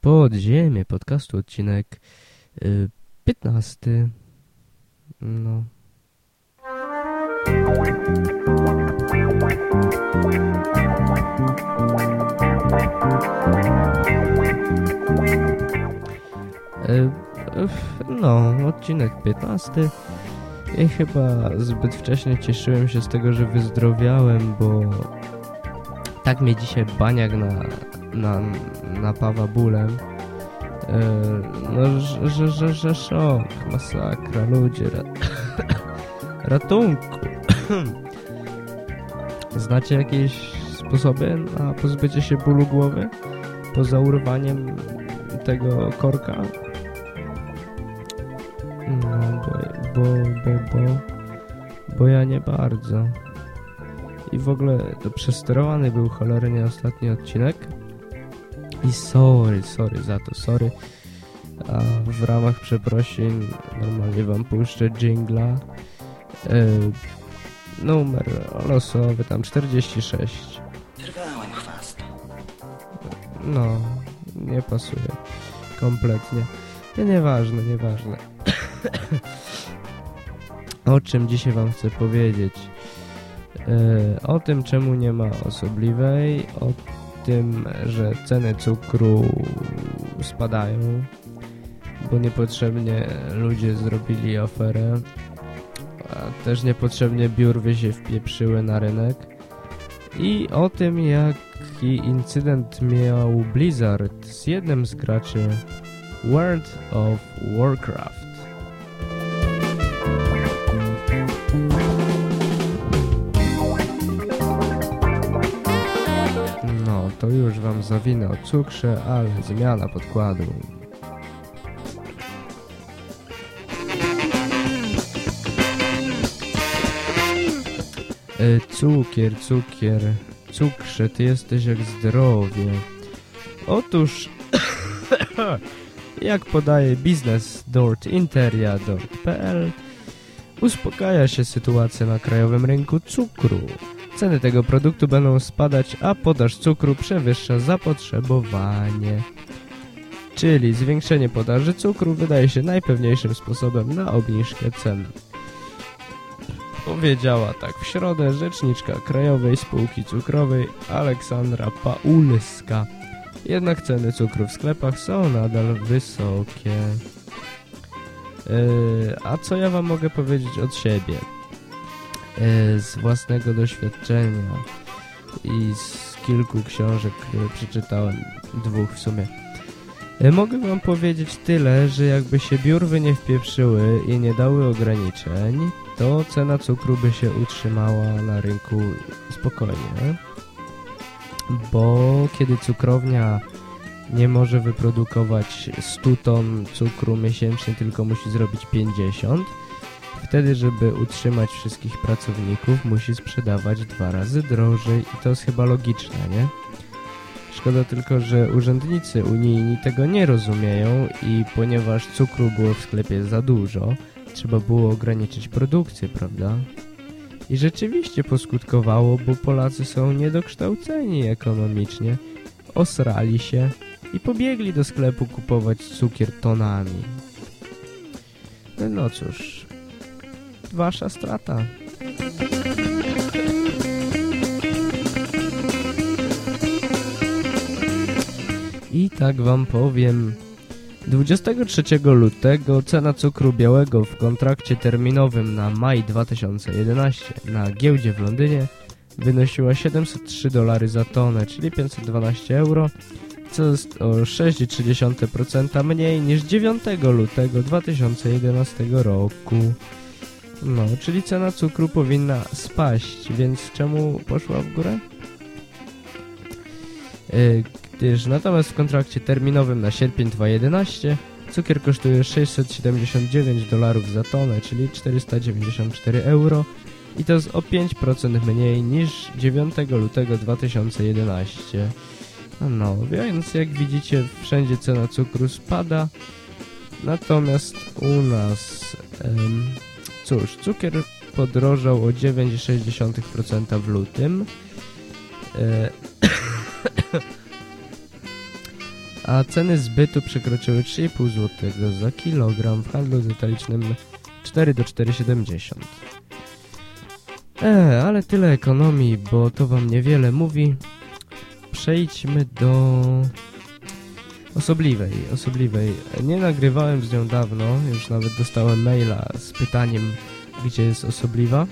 Podziemie podcastu, odcinek y, 15. No. Y, no, odcinek 15. I chyba zbyt wcześnie cieszyłem się z tego, że wyzdrowiałem, bo tak mnie dzisiaj baniak na, na, napawa bólem. No, że, że, że, że szok, masakra, ludzie, ra ratunku. Znacie jakieś sposoby na pozbycie się bólu głowy? Poza urwaniem tego korka? No, bo, bo, bo, bo, bo ja nie bardzo. I w ogóle to przesterowany był cholernie ostatni odcinek. I sorry, sorry za to, sorry. A w ramach przeprosin normalnie wam puszczę jingla. Yy, numer losowy tam 46. Trwałem chwast. No, nie pasuje. Kompletnie. To nieważne, nieważne. o czym dzisiaj wam chcę powiedzieć? Yy, o tym, czemu nie ma osobliwej, o tym, że ceny cukru spadają, bo niepotrzebnie ludzie zrobili oferę, a też niepotrzebnie biurwy się wpieprzyły na rynek i o tym, jaki incydent miał Blizzard z jednym z graczy World of Warcraft. Już wam zawinę o cukrze, ale zmiana podkładu. E, cukier, cukier, cukrze, ty jesteś jak zdrowie. Otóż, jak podaje biznes.interia.pl, uspokaja się sytuacja na krajowym rynku cukru. Ceny tego produktu będą spadać, a podaż cukru przewyższa zapotrzebowanie. Czyli zwiększenie podaży cukru wydaje się najpewniejszym sposobem na obniżkę cen. Powiedziała tak w środę rzeczniczka Krajowej Spółki Cukrowej Aleksandra Paulska. Jednak ceny cukru w sklepach są nadal wysokie. Yy, a co ja wam mogę powiedzieć od siebie? Yy, z własnego doświadczenia i z kilku książek, które przeczytałem, dwóch w sumie. Yy, mogę wam powiedzieć tyle, że jakby się biurwy nie wpieprzyły i nie dały ograniczeń, to cena cukru by się utrzymała na rynku spokojnie. Bo kiedy cukrownia nie może wyprodukować 100 ton cukru miesięcznie, tylko musi zrobić 50, wtedy, żeby utrzymać wszystkich pracowników, musi sprzedawać dwa razy drożej i to jest chyba logiczne, nie? Szkoda tylko, że urzędnicy unijni tego nie rozumieją i ponieważ cukru było w sklepie za dużo, trzeba było ograniczyć produkcję, prawda? I rzeczywiście poskutkowało, bo Polacy są niedokształceni ekonomicznie, osrali się i pobiegli do sklepu kupować cukier tonami. No, no cóż, wasza strata. I tak wam powiem, 23 lutego cena cukru białego w kontrakcie terminowym na maj 2011 na giełdzie w Londynie wynosiła 703 dolary za tonę, czyli 512 euro, co jest o 6,3% mniej niż 9 lutego 2011 roku. No, czyli cena cukru powinna spaść, więc czemu poszła w górę? Yy, gdyż natomiast w kontrakcie terminowym na sierpień 2011 cukier kosztuje 679 dolarów za tonę, czyli 494 euro i to jest o 5% mniej niż 9 lutego 2011. No, więc jak widzicie wszędzie cena cukru spada, natomiast u nas, em, cóż, cukier podrożał o 9,6% w lutym, e, a ceny zbytu przekroczyły 3,5 zł za kilogram w handlu detalicznym 4 do 4,70. E, ale tyle ekonomii, bo to wam niewiele mówi. Przejdźmy do osobliwej, osobliwej. Nie nagrywałem z nią dawno, już nawet dostałem maila z pytaniem, gdzie jest osobliwa.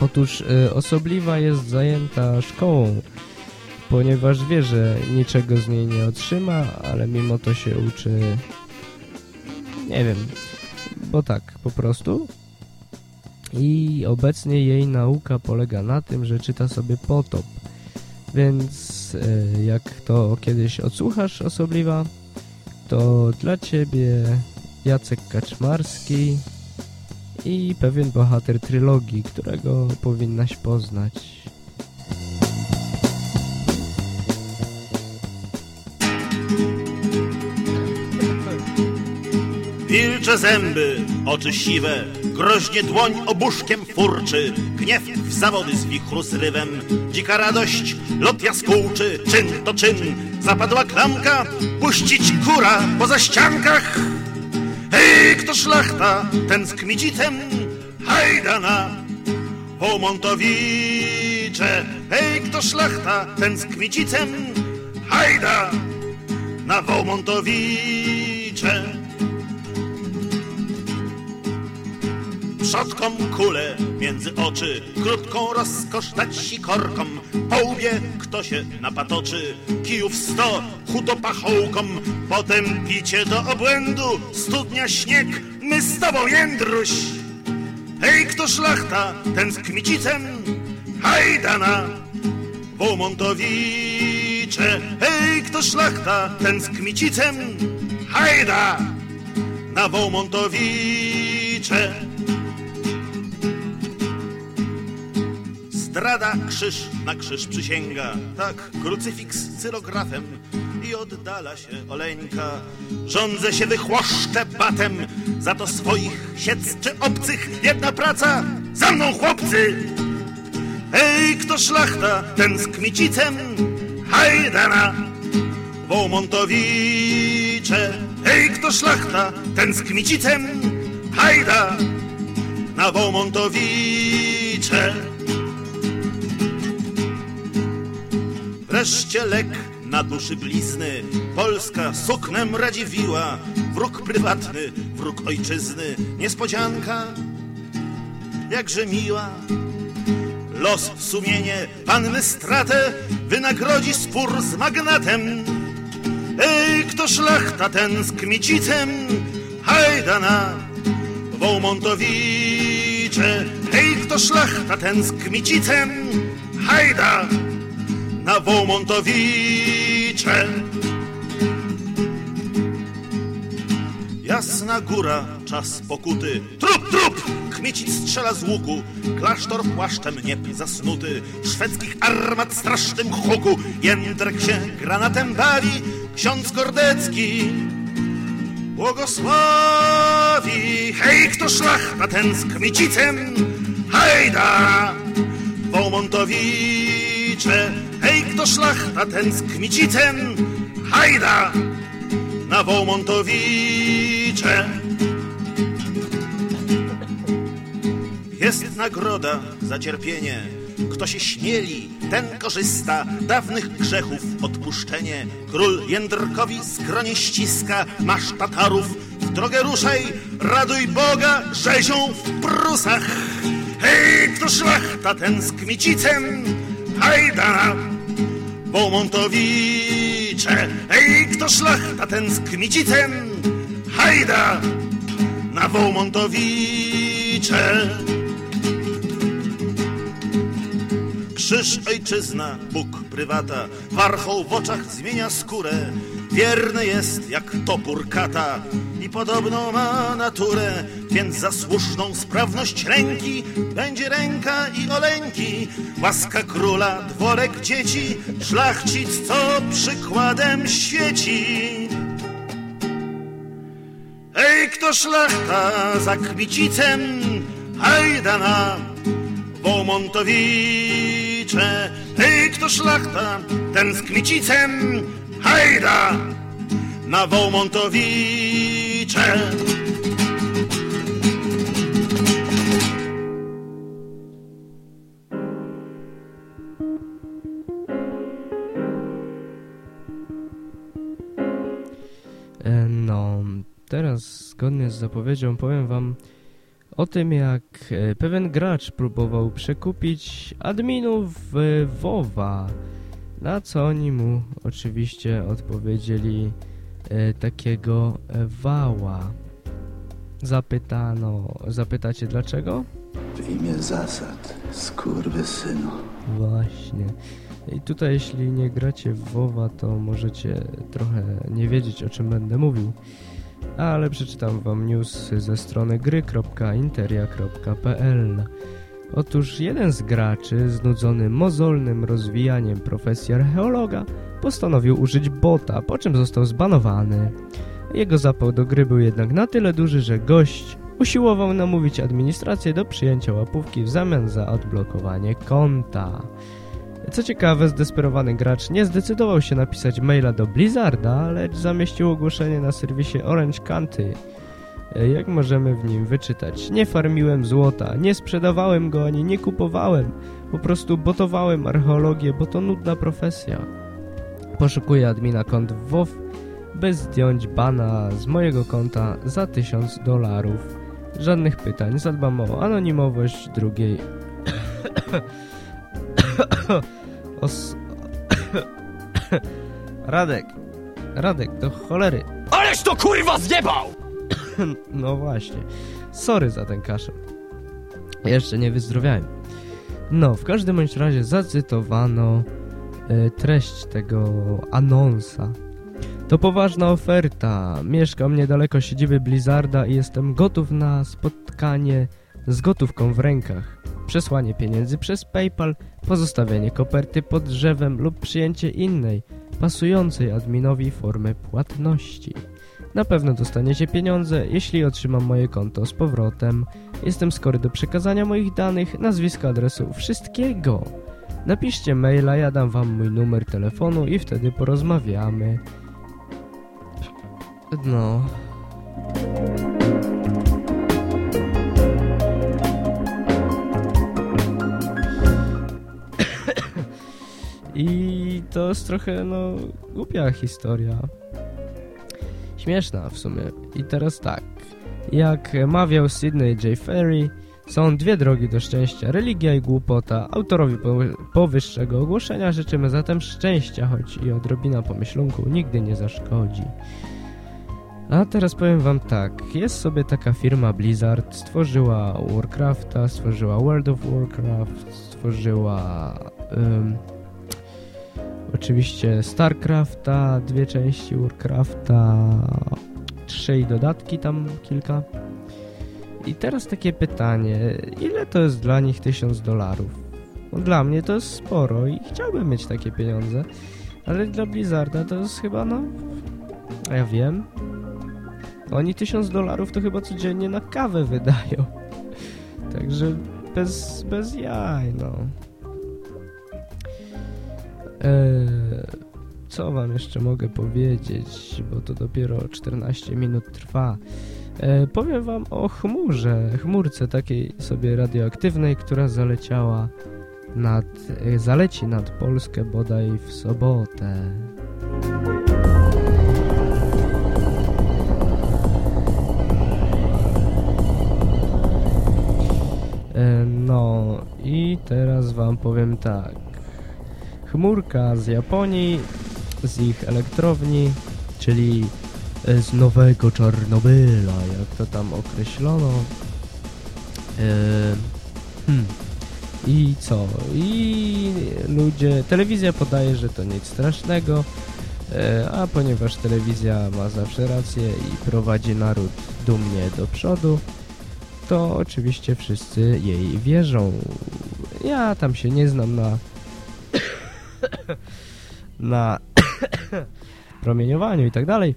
Otóż y, osobliwa jest zajęta szkołą, ponieważ wie, że niczego z niej nie otrzyma, ale mimo to się uczy, nie wiem, bo tak, po prostu. I obecnie jej nauka polega na tym, że czyta sobie potop. Więc y, jak to kiedyś odsłuchasz osobliwa, to dla ciebie Jacek Kaczmarski i pewien bohater trylogii, którego powinnaś poznać. Wilcze zęby, oczy siwe, groźnie dłoń obuszkiem furczy, gniew w zawody z wichru zrywem, dzika radość, lot jaskółczy, czyn to czyn, zapadła klamka, puścić kura poza ściankach. Hej, kto szlachta, ten z kmicitem, hajdana, Wołmontowicze. Hej, kto szlachta, ten z kmicicem, hajda, na Wołmontowicze. Przodkom kulę między oczy, krótką rozkosz dać sikorkom. Po łbie kto się napatoczy, kijów sto, chudo pachołkom. Potem picie do obłędu, studnia śnieg, my z tobą jędruś. Hej, kto szlachta, ten z kmicicem, hajdana, Wołmontowicze. Hej, kto szlachta, ten z kmicicem, hajda, na Wołmontowicze. Zdrada krzyż na krzyż przysięga, tak krucyfiks cyrografem i oddala się Oleńka. Rządzę się wychłoszczę batem, za to swoich siec czy obcych jedna praca, za mną chłopcy! Hej, kto szlachta, ten z kmicicem, hajdana, Wołmontowicze. Hej, kto szlachta, ten z kmicicem, hajda, na Wołmontowicze. Wreszcie lek na duszy blizny. Polska suknem radziwiła. Wróg prywatny, wróg ojczyzny. Niespodzianka, jakże miła. Los, sumienie, panny stratę wynagrodzi spór z magnatem. Ej, kto szlachta ten z kmicicem? Hajdana, Wołmontowicze. Hej, kto szlachta ten z kmicicem? Hajda! Na Wołmontowicze. Jasna góra, czas pokuty. Trup, trup! Kmiecic strzela z łuku. Klasztor płaszczem nieb zasnuty. Szwedzkich armat strasznym huku. Jędrek się granatem bawi. Ksiądz Gordecki błogosławi. Hej, kto szlachta ten z kmiecicem? Hajda! Hej, kto szlachta z kmicicem? Hajda! Na Wołmontowicze. Jest nagroda za cierpienie. Kto się śmieli, ten korzysta. Dawnych grzechów odpuszczenie. Król Jędrkowi skronie ściska. Masz Tatarów, w drogę ruszaj. Raduj Boga rzezią w Prusach. Hej, kto szlachta ten z kmicicem? Hajda! Wołmontowicze. Hej, kto szlachta ten z kmicicem? Hajda! Na Wołmontowicze. Krzyż ojczyzna, Bóg prywata, warchoł w oczach zmienia skórę. Wierny jest jak topór kata i podobną ma naturę, więc za słuszną sprawność ręki będzie ręka i oleńki. Łaska króla, dworek dzieci, szlachcic, co przykładem świeci. Ej, kto szlachta za kmicicem, hajda na Wołmontowicze. Ej, kto szlachta, ten z kmicicem, hajda na Wołmontowicze. E, No, teraz zgodnie z zapowiedzią powiem wam o tym, jak e, pewien gracz próbował przekupić adminów WoWa, na co oni mu oczywiście odpowiedzieli e, takiego e, wała. Zapytano, zapytacie dlaczego? W imię zasad, skurwysynu. Właśnie. I tutaj jeśli nie gracie w WoWa, to możecie trochę nie wiedzieć o czym będę mówił. Ale przeczytam wam news ze strony gry.interia.pl Otóż jeden z graczy, znudzony mozolnym rozwijaniem profesji archeologa, postanowił użyć bota, po czym został zbanowany. Jego zapał do gry był jednak na tyle duży, że gość usiłował namówić administrację do przyjęcia łapówki w zamian za odblokowanie konta. Co ciekawe, zdesperowany gracz nie zdecydował się napisać maila do Blizzarda, lecz zamieścił ogłoszenie na serwisie Orange County. Jak możemy w nim wyczytać? Nie farmiłem złota, nie sprzedawałem go ani nie kupowałem. Po prostu botowałem archeologię, bo to nudna profesja. Poszukuję admina kont w WoW, by zdjąć bana z mojego konta za 1000 dolarów. Żadnych pytań, zadbam o anonimowość drugiej Os... Radek. Radek, do cholery. Ależ to kurwa zjebał! No właśnie. Sorry za ten kaszel. Jeszcze nie wyzdrowiałem. No, w każdym bądź razie zacytowano e, treść tego anonsa. To poważna oferta. Mieszkam niedaleko siedziby Blizzarda i jestem gotów na spotkanie z gotówką w rękach. Przesłanie pieniędzy przez PayPal, pozostawienie koperty pod drzewem lub przyjęcie innej, pasującej adminowi formy płatności. Na pewno dostaniecie pieniądze, jeśli otrzymam moje konto z powrotem. Jestem skory do przekazania moich danych, nazwiska, adresu, wszystkiego. Napiszcie maila, ja dam wam mój numer telefonu i wtedy porozmawiamy. No. I to jest trochę, no, głupia historia. Śmieszna w sumie. I teraz tak. Jak mawiał Sidney J. Ferry, są dwie drogi do szczęścia, religia i głupota. Autorowi powyższego ogłoszenia życzymy zatem szczęścia, choć i odrobina pomyślunku nigdy nie zaszkodzi. A teraz powiem wam tak, jest sobie taka firma Blizzard, stworzyła Warcrafta, stworzyła World of Warcraft, stworzyła um, oczywiście Starcrafta, dwie części Warcrafta, trzy dodatki tam kilka. I teraz takie pytanie, ile to jest dla nich tysiąc dolarów? No dla mnie to jest sporo i chciałbym mieć takie pieniądze, ale dla Blizzarda to jest chyba no... Ja wiem, oni tysiąc dolarów to chyba codziennie na kawę wydają. Także bez, bez jaj, no. Eee, co wam jeszcze mogę powiedzieć, bo to dopiero 14 minut trwa. Eee, powiem wam o chmurze, chmurce takiej sobie radioaktywnej, która zaleciała nad, e, zaleci nad Polskę bodaj w sobotę. No i teraz wam powiem tak. Chmurka z Japonii, z ich elektrowni, czyli z nowego Czarnobyla, jak to tam określono. Hmm. I co? I ludzie, telewizja podaje, że to nic strasznego, a ponieważ telewizja ma zawsze rację i prowadzi naród dumnie do przodu, to oczywiście wszyscy jej wierzą. Ja tam się nie znam na na promieniowaniu i tak dalej.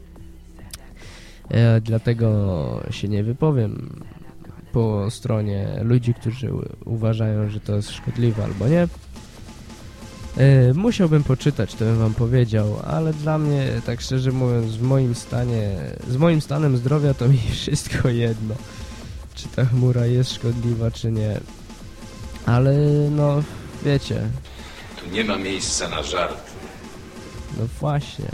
E, dlatego się nie wypowiem po stronie ludzi, którzy uważają, że to jest szkodliwe albo nie. E, musiałbym poczytać, to bym wam powiedział, ale dla mnie, tak szczerze mówiąc, w moim stanie, z moim stanem zdrowia to mi wszystko jedno. Czy ta chmura jest szkodliwa, czy nie. Ale no, wiecie, Tu nie ma miejsca na żart. no właśnie.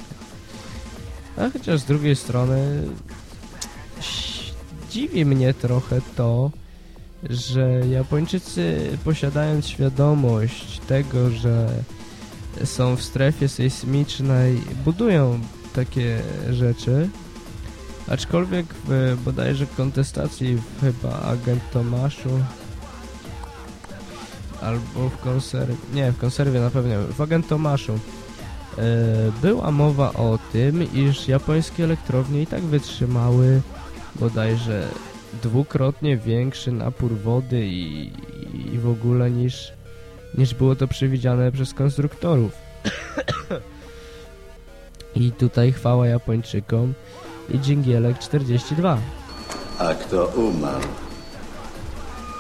A chociaż z drugiej strony dziwi mnie trochę to, że Japończycy posiadając świadomość tego, że są w strefie sejsmicznej, budują takie rzeczy, aczkolwiek w bodajże kontestacji chyba Agent Tomaszu albo w konserwie, nie, w konserwie na pewno, w Agent Tomaszu e, była mowa o tym, iż japońskie elektrownie i tak wytrzymały bodajże dwukrotnie większy napór wody i, i w ogóle niż, niż było to przewidziane przez konstruktorów. I tutaj chwała Japończykom i Dżingielek 42. A kto umarł,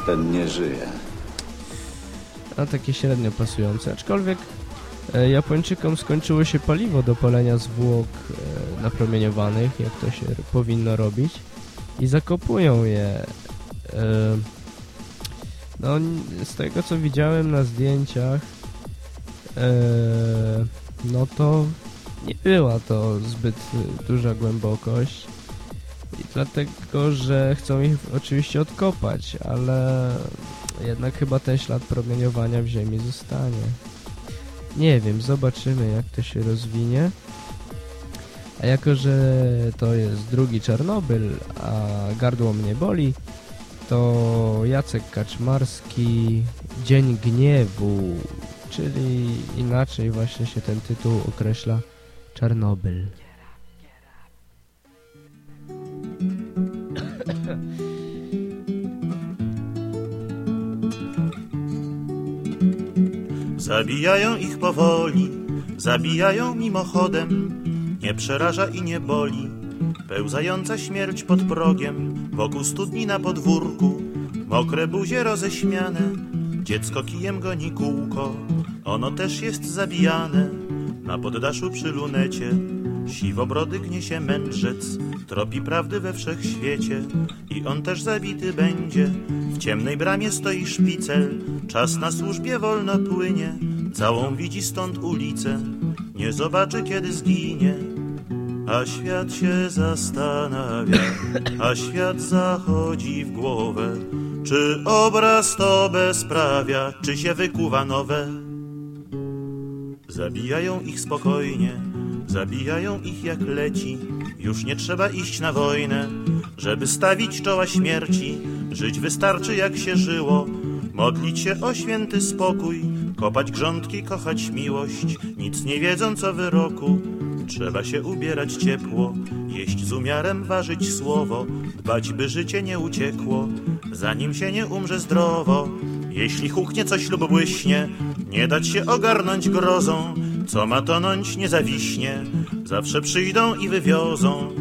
ten nie żyje. A takie średnio pasujące, aczkolwiek e, Japończykom skończyło się paliwo do palenia zwłok e, napromieniowanych, jak to się powinno robić i zakopują je. E, no, z tego co widziałem na zdjęciach, no to nie była to zbyt duża głębokość. I dlatego, że chcą ich oczywiście odkopać, ale jednak chyba ten ślad promieniowania w ziemi zostanie. Nie wiem, zobaczymy jak to się rozwinie. A jako, że to jest drugi Czarnobyl, a gardło mnie boli, to Jacek Kaczmarski Dzień Gniewu, czyli inaczej właśnie się ten tytuł określa Czarnobyl. Zabijają ich powoli, zabijają mimochodem, nie przeraża i nie boli. Pełzająca śmierć pod progiem, wokół studni na podwórku, mokre buzie roześmiane, dziecko kijem goni kółko, ono też jest zabijane. Na poddaszu przy lunecie, siwobrody gnie się mędrzec, tropi prawdy we wszechświecie i on też zabity będzie. W ciemnej bramie stoi szpicel, czas na służbie wolno płynie, całą widzi stąd ulicę, nie zobaczy kiedy zginie. A świat się zastanawia, a świat zachodzi w głowę, czy obraz to bezprawia, czy się wykuwa nowe. Zabijają ich spokojnie, zabijają ich jak leci. Już nie trzeba iść na wojnę, żeby stawić czoła śmierci. Żyć wystarczy jak się żyło, modlić się o święty spokój, kopać grządki, kochać miłość, nic nie wiedząc o wyroku. Trzeba się ubierać ciepło, jeść z umiarem, ważyć słowo, dbać by życie nie uciekło, zanim się nie umrze zdrowo. Jeśli huknie coś lub błyśnie, nie dać się ogarnąć grozą, co ma tonąć nie zawiśnie, zawsze przyjdą i wywiozą.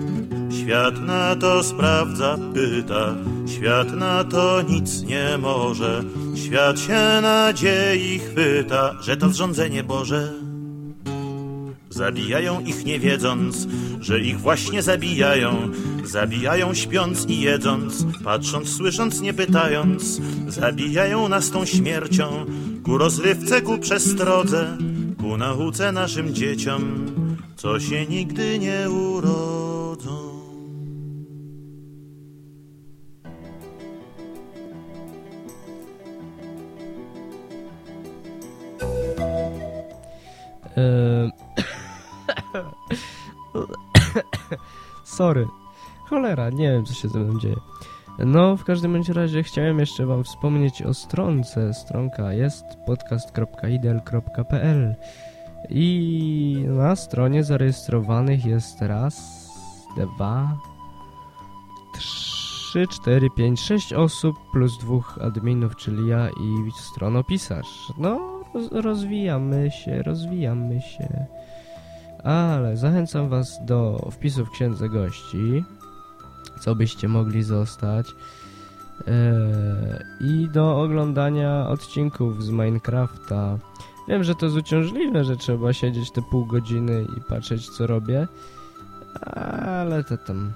Świat na to sprawdza, pyta, świat na to nic nie może, świat się nadziei chwyta, że to zrządzenie Boże. Zabijają ich nie wiedząc, że ich właśnie zabijają. Zabijają śpiąc i jedząc, patrząc, słysząc, nie pytając. Zabijają nas tą śmiercią, ku rozrywce, ku przestrodze, ku nauce naszym dzieciom, co się nigdy nie urodzą. Sorry. Cholera, nie wiem co się ze mną dzieje. No, w każdym bądź razie chciałem jeszcze wam wspomnieć o stronce. Stronka jest podcast.idel.pl i na stronie zarejestrowanych jest raz, dwa, trzy, cztery, pięć, sześć osób plus dwóch adminów, czyli ja i stronopisarz. No, rozwijamy się, rozwijamy się. Ale zachęcam was do wpisu w księdze gości, co byście mogli zostać. Eee, I do oglądania odcinków z Minecrafta. Wiem, że to jest uciążliwe, że trzeba siedzieć te pół godziny i patrzeć, co robię, ale to tam...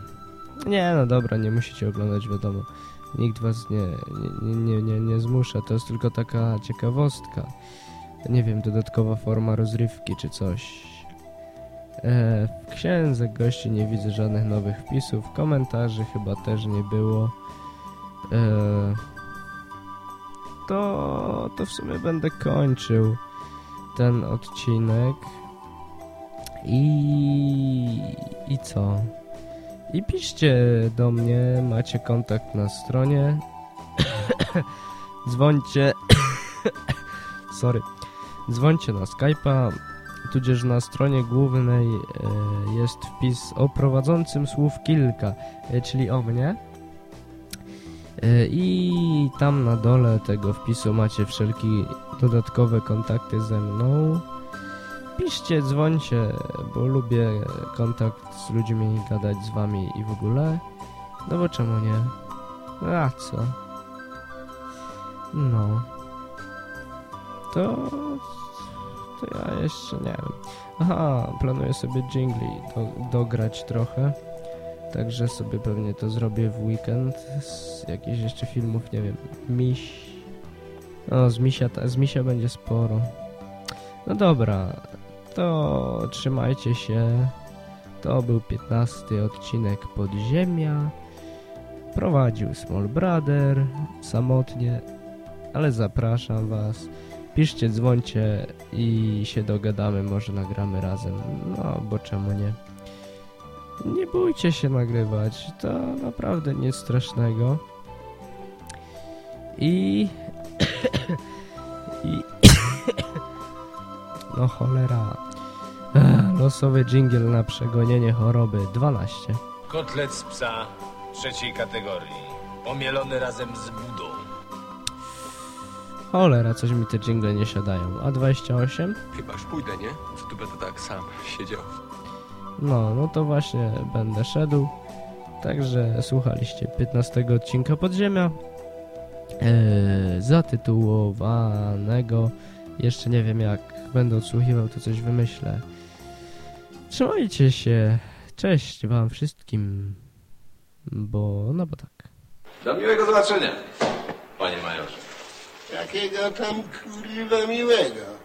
Nie, no dobra, nie musicie oglądać, wiadomo. Nikt was nie, nie, nie, nie, nie zmusza, to jest tylko taka ciekawostka. Nie wiem, dodatkowa forma rozrywki czy coś. E, w księdze gości nie widzę żadnych nowych wpisów, komentarzy chyba też nie było. E, to, to w sumie będę kończył ten odcinek. I, I co? I piszcie do mnie, macie kontakt na stronie. Dzwońcie. Sorry. Dzwońcie na Skype'a, tudzież na stronie głównej e, jest wpis o prowadzącym słów kilka, e, czyli o mnie. E, I tam na dole tego wpisu macie wszelkie dodatkowe kontakty ze mną. Piszcie, dzwońcie, bo lubię kontakt z ludźmi, gadać z wami i w ogóle. No bo czemu nie? A co? No. To... To ja jeszcze nie wiem. Aha, planuję sobie jingli do, dograć trochę. Także sobie pewnie to zrobię w weekend. Z jakichś jeszcze filmów, nie wiem. Miś. No, z misia, z misia będzie sporo. No dobra, to trzymajcie się. To był 15 odcinek Podziemia. Prowadził Small Brother samotnie, ale zapraszam was. Piszcie, dzwońcie i się dogadamy, może nagramy razem. No, bo czemu nie? Nie bójcie się nagrywać, to naprawdę nic strasznego. I... I... no cholera. Losowy dżingiel na przegonienie choroby 12. Kotlet z psa trzeciej kategorii. Pomielony razem z budą. Cholera, coś mi te dżingle nie siadają. A 28? Chybaż pójdę, nie? Co tu będę tak sam siedział? No, no to właśnie będę szedł. Także słuchaliście 15 odcinka Podziemia. Eee, zatytułowanego. Jeszcze nie wiem jak będę odsłuchiwał, to coś wymyślę. Trzymajcie się. Cześć wam wszystkim. Bo, no bo tak. Do miłego zobaczenia, panie majorze. Jakiego tam kurwa miłego.